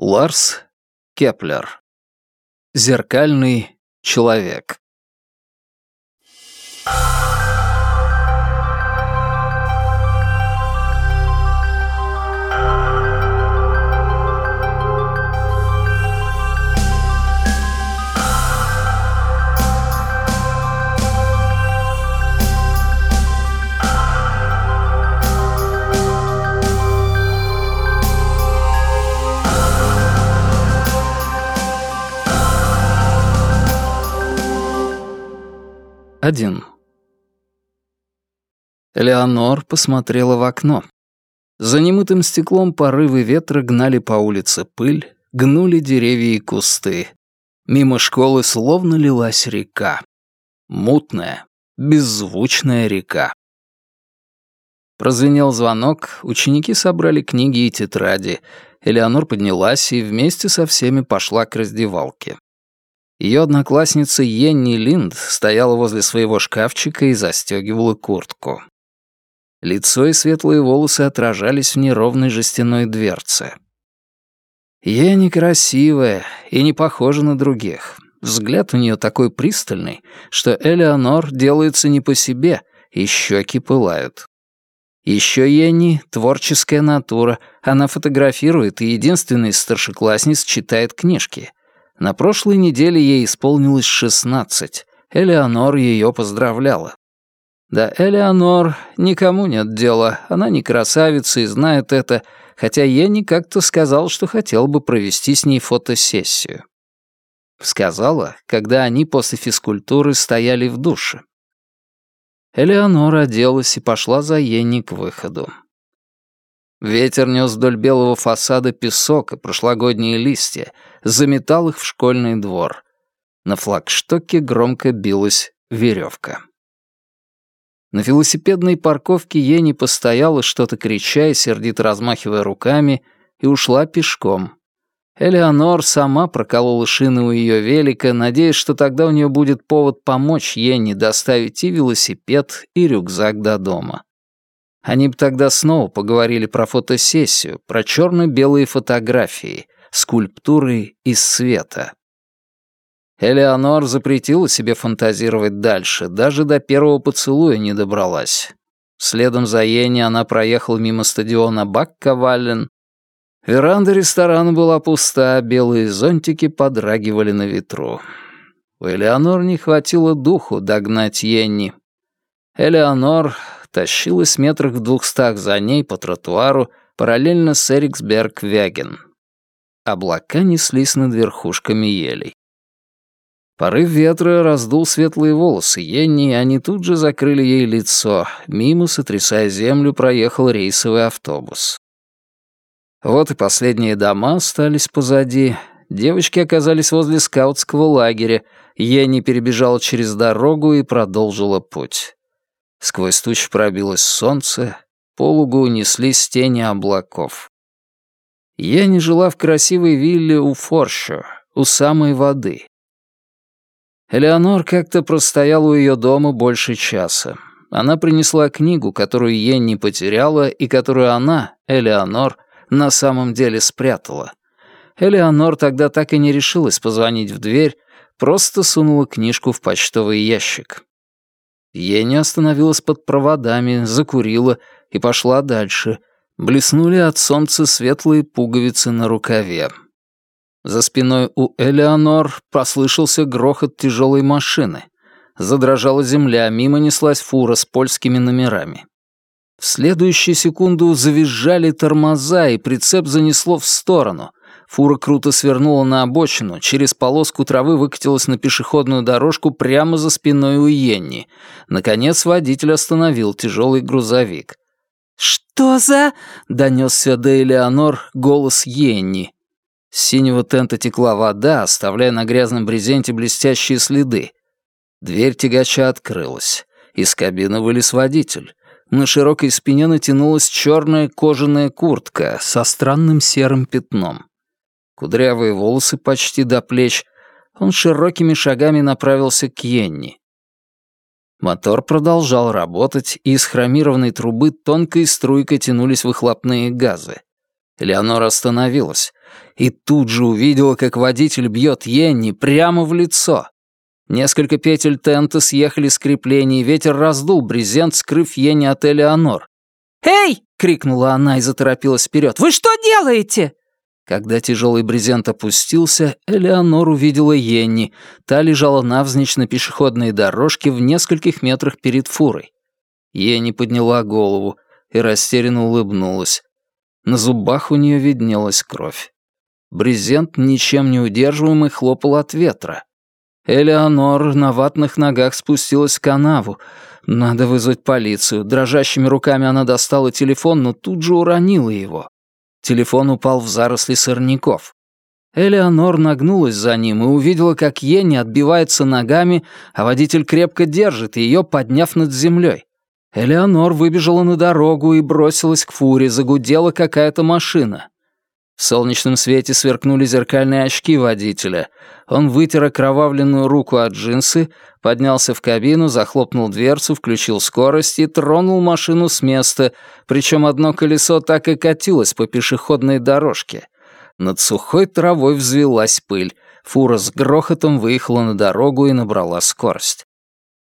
Ларс Кеплер. Зеркальный человек. Один. Леонор посмотрела в окно. За немытым стеклом порывы ветра гнали по улице пыль, гнули деревья и кусты. Мимо школы словно лилась река. Мутная, беззвучная река. Прозвенел звонок, ученики собрали книги и тетради. Элеонор поднялась и вместе со всеми пошла к раздевалке. Ее одноклассница Йенни Линд стояла возле своего шкафчика и застегивала куртку. Лицо и светлые волосы отражались в неровной жестяной дверце. Йенни красивая и не похожа на других. Взгляд у нее такой пристальный, что Элеонор делается не по себе, и щеки пылают. Еще Йенни — творческая натура, она фотографирует и единственный из старшеклассниц читает книжки — на прошлой неделе ей исполнилось шестнадцать. Элеонор ее поздравляла. Да, Элеонор никому нет дела, она не красавица и знает это, хотя Йенни как-то сказал, что хотел бы провести с ней фотосессию. Сказала, когда они после физкультуры стояли в душе. Элеонор оделась и пошла за Йенни к выходу. Ветер нес вдоль белого фасада песок и прошлогодние листья, заметал их в школьный двор. На флагштоке громко билась веревка. На велосипедной парковке Ени постояла, что-то крича и сердито размахивая руками, и ушла пешком. Элеонор сама проколола шины у ее велика, надеясь, что тогда у нее будет повод помочь Ени доставить и велосипед, и рюкзак до дома. Они бы тогда снова поговорили про фотосессию, про черно-белые фотографии, скульптуры из света. Элеонор запретила себе фантазировать дальше, даже до первого поцелуя не добралась. Следом за Йенни она проехала мимо стадиона Баккаваллен. Веранда ресторана была пуста, белые зонтики подрагивали на ветру. У Элеонор не хватило духу догнать Йенни. Элеонор тащилась метрах в двухстах за ней по тротуару параллельно с Эриксберг-Вяген. Облака неслись над верхушками елей. Порыв ветра раздул светлые волосы Йенни, и они тут же закрыли ей лицо. Мимо, сотрясая землю, проехал рейсовый автобус. Вот и последние дома остались позади. Девочки оказались возле скаутского лагеря. Йенни перебежала через дорогу и продолжила путь. Сквозь тучи пробилось солнце, полугу унеслись тени облаков. Я не жила в красивой вилле у Форшо, у самой воды. Элеонор как-то простояла у ее дома больше часа. Она принесла книгу, которую Йен не потеряла и которую она, Элеонор, на самом деле спрятала. Элеонор тогда так и не решилась позвонить в дверь, просто сунула книжку в почтовый ящик. Ени остановилась под проводами, закурила и пошла дальше. Блеснули от солнца светлые пуговицы на рукаве. За спиной у Элеонор послышался грохот тяжелой машины. Задрожала земля, мимо неслась фура с польскими номерами. В следующую секунду завизжали тормоза, и прицеп занесло в сторону. Фура круто свернула на обочину, через полоску травы выкатилась на пешеходную дорожку прямо за спиной у Йенни. Наконец водитель остановил тяжелый грузовик. «Что за...» — донесся до Элеонор голос Йенни. С синего тента текла вода, оставляя на грязном брезенте блестящие следы. Дверь тягача открылась. Из кабины вылез водитель. На широкой спине натянулась черная кожаная куртка со странным серым пятном кудрявые волосы почти до плеч, он широкими шагами направился к Йенни. Мотор продолжал работать, и из хромированной трубы тонкой струйкой тянулись выхлопные газы. Элеонора остановилась. и тут же увидела, как водитель бьет Йенни прямо в лицо. Несколько петель тента съехали с креплений, ветер раздул брезент, скрыв Йенни от Элеонор. «Эй!» — крикнула она и заторопилась вперед. «Вы что делаете?» Когда тяжелый брезент опустился, Элеонор увидела Йенни. Та лежала навзничь на пешеходной дорожке в нескольких метрах перед фурой. Йенни подняла голову и растерянно улыбнулась. На зубах у нее виднелась кровь. Брезент, ничем не удерживаемый, хлопал от ветра. Элеонор на ватных ногах спустилась в канаву. Надо вызвать полицию. Дрожащими руками она достала телефон, но тут же уронила его. Телефон упал в заросли сорняков. Элеонор нагнулась за ним и увидела, как Йенни отбивается ногами, а водитель крепко держит ее, подняв над землей. Элеонор выбежала на дорогу и бросилась к фуре, загудела какая-то машина. В солнечном свете сверкнули зеркальные очки водителя. Он вытер окровавленную руку от джинсы, поднялся в кабину, захлопнул дверцу, включил скорость и тронул машину с места, причем одно колесо так и катилось по пешеходной дорожке. Над сухой травой взвелась пыль. Фура с грохотом выехала на дорогу и набрала скорость.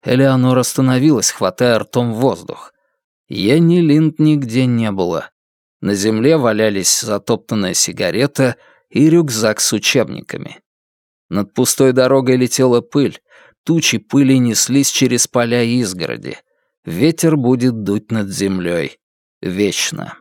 Элеонора остановилась, хватая ртом воздух. Йенни Линд нигде не было. На земле валялись затоптанная сигарета и рюкзак с учебниками. Над пустой дорогой летела пыль, тучи пыли неслись через поля изгороди. Ветер будет дуть над землей. Вечно.